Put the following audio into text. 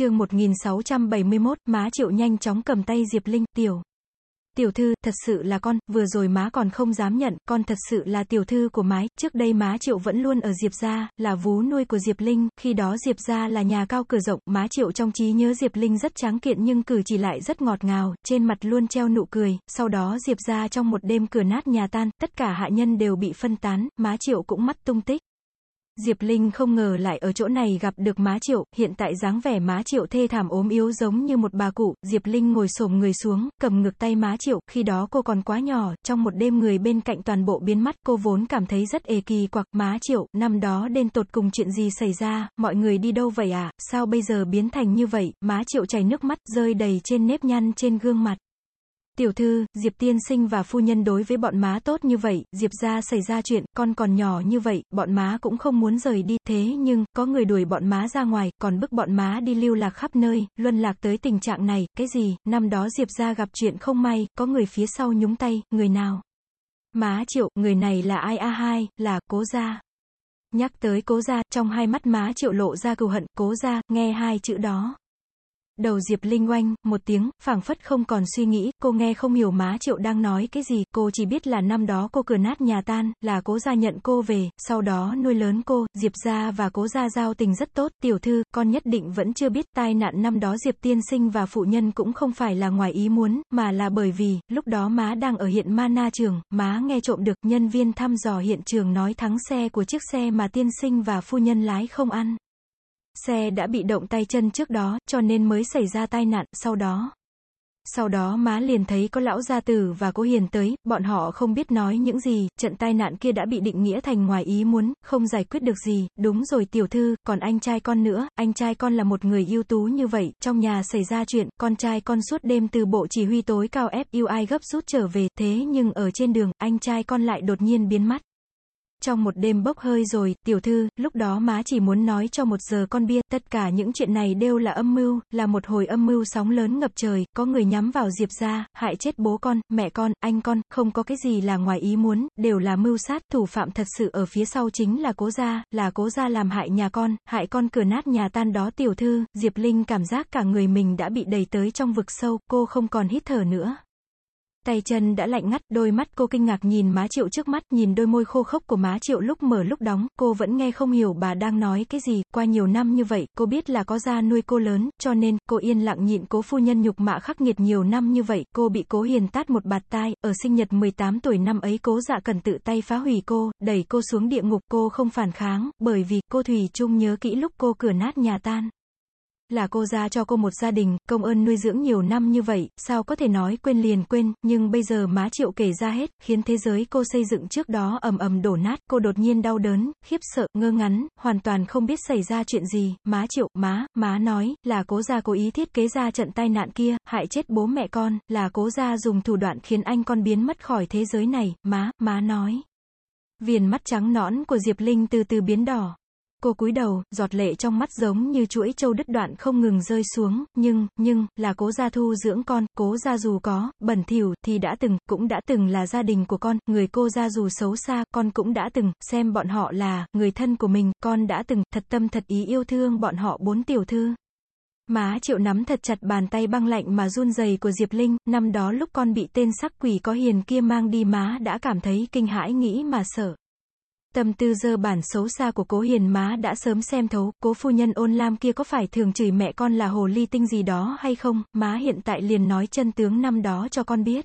chương 1671, má triệu nhanh chóng cầm tay Diệp Linh, tiểu. Tiểu thư, thật sự là con, vừa rồi má còn không dám nhận, con thật sự là tiểu thư của mái, trước đây má triệu vẫn luôn ở Diệp gia, là vú nuôi của Diệp Linh, khi đó Diệp gia là nhà cao cửa rộng, má triệu trong trí nhớ Diệp Linh rất tráng kiện nhưng cử chỉ lại rất ngọt ngào, trên mặt luôn treo nụ cười, sau đó Diệp gia trong một đêm cửa nát nhà tan, tất cả hạ nhân đều bị phân tán, má triệu cũng mất tung tích. Diệp Linh không ngờ lại ở chỗ này gặp được má triệu, hiện tại dáng vẻ má triệu thê thảm ốm yếu giống như một bà cụ, Diệp Linh ngồi xổm người xuống, cầm ngực tay má triệu, khi đó cô còn quá nhỏ, trong một đêm người bên cạnh toàn bộ biến mất, cô vốn cảm thấy rất ê kỳ quặc, má triệu, năm đó đen tột cùng chuyện gì xảy ra, mọi người đi đâu vậy à, sao bây giờ biến thành như vậy, má triệu chảy nước mắt, rơi đầy trên nếp nhăn trên gương mặt. Tiểu thư, Diệp tiên sinh và phu nhân đối với bọn má tốt như vậy, Diệp ra xảy ra chuyện, con còn nhỏ như vậy, bọn má cũng không muốn rời đi, thế nhưng, có người đuổi bọn má ra ngoài, còn bức bọn má đi lưu lạc khắp nơi, luân lạc tới tình trạng này, cái gì, năm đó Diệp ra gặp chuyện không may, có người phía sau nhúng tay, người nào? Má triệu, người này là ai a hai, là, cố gia. Nhắc tới cố gia, trong hai mắt má triệu lộ ra cừu hận, cố gia, nghe hai chữ đó. Đầu Diệp Linh oanh, một tiếng, phảng phất không còn suy nghĩ, cô nghe không hiểu má triệu đang nói cái gì, cô chỉ biết là năm đó cô cửa nát nhà tan, là cố gia nhận cô về, sau đó nuôi lớn cô, Diệp gia và cố gia giao tình rất tốt, tiểu thư, con nhất định vẫn chưa biết tai nạn năm đó Diệp tiên sinh và phụ nhân cũng không phải là ngoài ý muốn, mà là bởi vì, lúc đó má đang ở hiện Mana trường, má nghe trộm được nhân viên thăm dò hiện trường nói thắng xe của chiếc xe mà tiên sinh và phu nhân lái không ăn. Xe đã bị động tay chân trước đó, cho nên mới xảy ra tai nạn, sau đó. Sau đó má liền thấy có lão gia tử và cô Hiền tới, bọn họ không biết nói những gì, trận tai nạn kia đã bị định nghĩa thành ngoài ý muốn, không giải quyết được gì, đúng rồi tiểu thư, còn anh trai con nữa, anh trai con là một người ưu tú như vậy, trong nhà xảy ra chuyện, con trai con suốt đêm từ bộ chỉ huy tối cao FUI gấp rút trở về, thế nhưng ở trên đường, anh trai con lại đột nhiên biến mất. Trong một đêm bốc hơi rồi, tiểu thư, lúc đó má chỉ muốn nói cho một giờ con bia, tất cả những chuyện này đều là âm mưu, là một hồi âm mưu sóng lớn ngập trời, có người nhắm vào Diệp ra, hại chết bố con, mẹ con, anh con, không có cái gì là ngoài ý muốn, đều là mưu sát, thủ phạm thật sự ở phía sau chính là cố gia, là cố gia làm hại nhà con, hại con cửa nát nhà tan đó tiểu thư, Diệp Linh cảm giác cả người mình đã bị đẩy tới trong vực sâu, cô không còn hít thở nữa. Tay chân đã lạnh ngắt, đôi mắt cô kinh ngạc nhìn má triệu trước mắt, nhìn đôi môi khô khốc của má triệu lúc mở lúc đóng, cô vẫn nghe không hiểu bà đang nói cái gì, qua nhiều năm như vậy, cô biết là có gia nuôi cô lớn, cho nên, cô yên lặng nhịn cố phu nhân nhục mạ khắc nghiệt nhiều năm như vậy, cô bị cố hiền tát một bạt tai, ở sinh nhật 18 tuổi năm ấy cố dạ cần tự tay phá hủy cô, đẩy cô xuống địa ngục, cô không phản kháng, bởi vì, cô Thủy chung nhớ kỹ lúc cô cửa nát nhà tan. Là cô ra cho cô một gia đình, công ơn nuôi dưỡng nhiều năm như vậy, sao có thể nói quên liền quên, nhưng bây giờ má triệu kể ra hết, khiến thế giới cô xây dựng trước đó ầm ầm đổ nát, cô đột nhiên đau đớn, khiếp sợ, ngơ ngắn, hoàn toàn không biết xảy ra chuyện gì, má triệu, má, má nói, là cố gia cố ý thiết kế ra trận tai nạn kia, hại chết bố mẹ con, là cố gia dùng thủ đoạn khiến anh con biến mất khỏi thế giới này, má, má nói. Viền mắt trắng nõn của Diệp Linh từ từ biến đỏ. Cô cúi đầu, giọt lệ trong mắt giống như chuỗi châu đứt đoạn không ngừng rơi xuống, nhưng, nhưng, là cố gia thu dưỡng con, cố gia dù có, bẩn thỉu, thì đã từng, cũng đã từng là gia đình của con, người cô gia dù xấu xa, con cũng đã từng, xem bọn họ là, người thân của mình, con đã từng, thật tâm thật ý yêu thương bọn họ bốn tiểu thư. Má triệu nắm thật chặt bàn tay băng lạnh mà run rẩy của Diệp Linh, năm đó lúc con bị tên sắc quỷ có hiền kia mang đi má đã cảm thấy kinh hãi nghĩ mà sợ. Tâm tư dơ bản xấu xa của cố hiền má đã sớm xem thấu, cố phu nhân ôn lam kia có phải thường chửi mẹ con là hồ ly tinh gì đó hay không, má hiện tại liền nói chân tướng năm đó cho con biết.